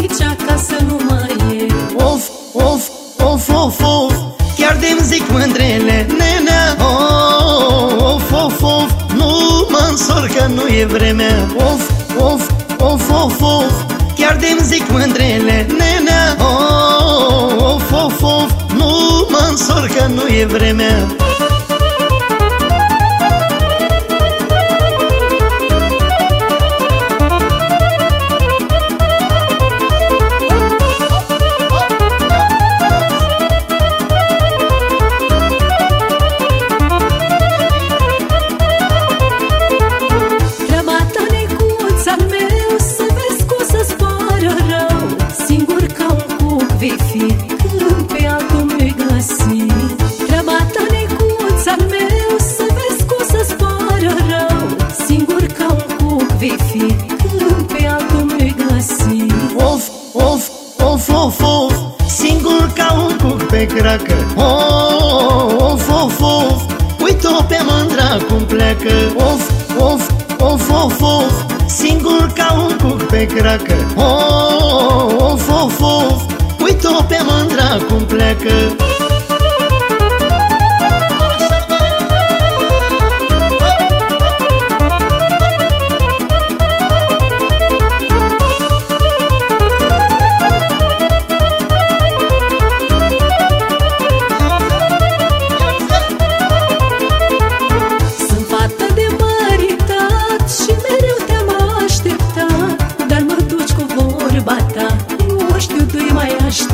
aici ca să nu mai e. Of, of, of, of, of Chiar de-mi zic mândrele nenea Of, of, of Nu mă însor că nu e vremea Of, of, of, of, of Chiar de-mi zic mândrele nenea Of, of, of Nu mă însor că nu e vremea of, of, of Singur ca un cuc pe cracă. Of, of, of Uite-o pe mândra cum pleacă. Of, of, of, of, of Singur ca un cuc pe cracă. Of, of, of Uite-o pe mândra cum pleacă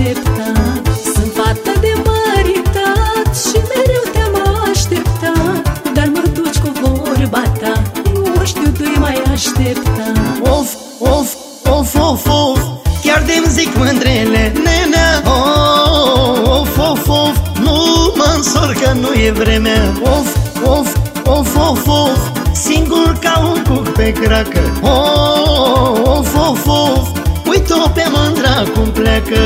mai aștepta Sunt fată de măritat Și mereu te-am așteptat. Dar mă duci cu vorba ta Nu știu, tu mai aștepta. Of, of, of, of, of Chiar de-mi zic mândrele, nenea Of, of, of Nu mă însor că nu e vremea Of, of, of, of, of Singur ca un cuc pe cracă. Of, of, of Uite-o pe mândra cum pleacă